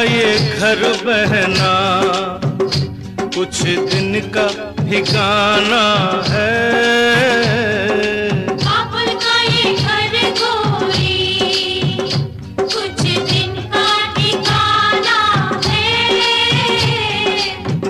ये घर बहना कुछ दिन का ठिकाना है।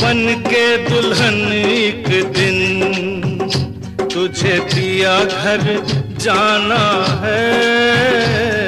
बन के दुल्हन एक दिन तुझे दिया घर जाना है।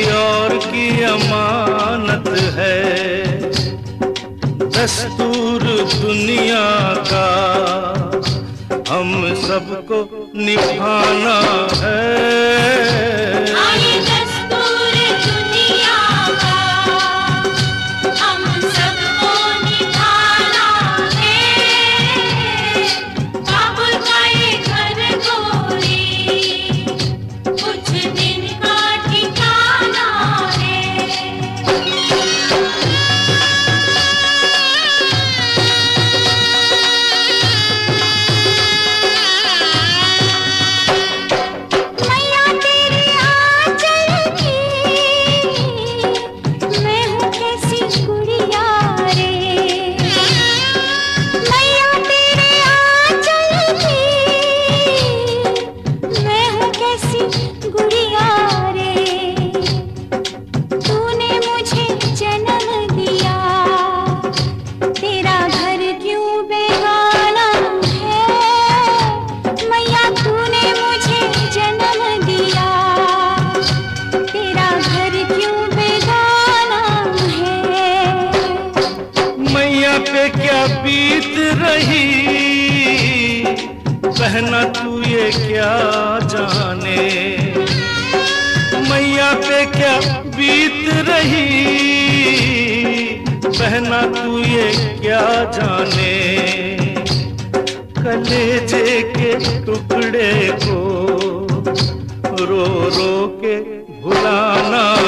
अमानत है। दस्तूर दुनिया का हम सबको निभाना है। नहीं। पहना तू ये क्या जाने? मैया पे क्या बीत रही? पहना तू ये क्या जाने? कलेजे के टुकड़े को रो रो के भुलाना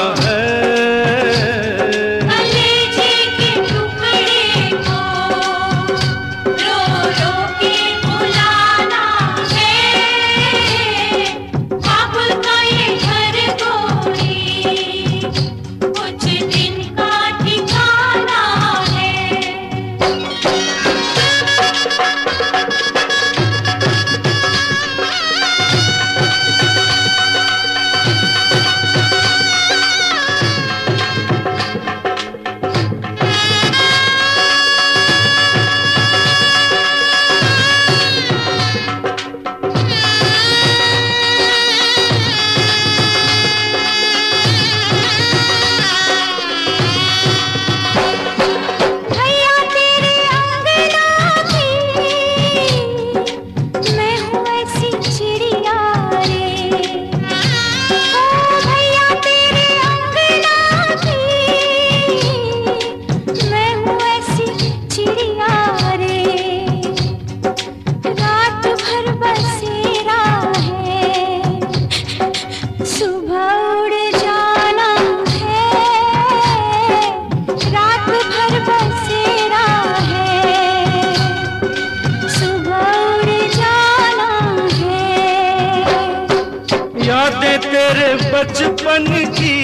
यादें तेरे बचपन की,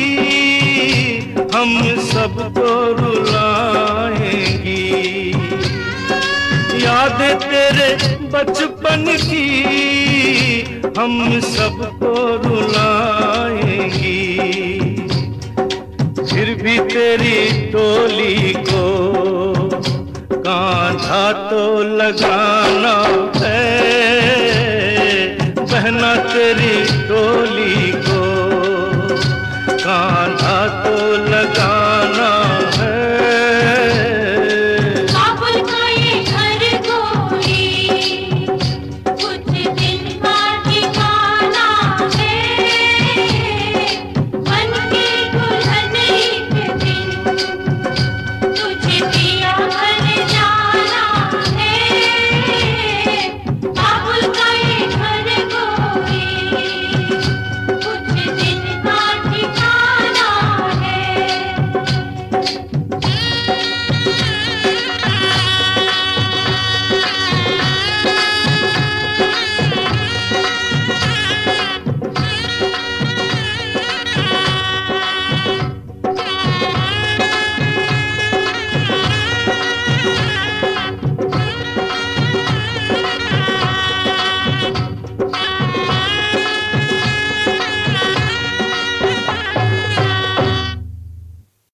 हम सबको रुलाएँगी। यादें तेरे बचपन की, हम सबको रुलाएँगी। फिर भी तेरी टोली को कांधा तो लगाना है, बहना तेरी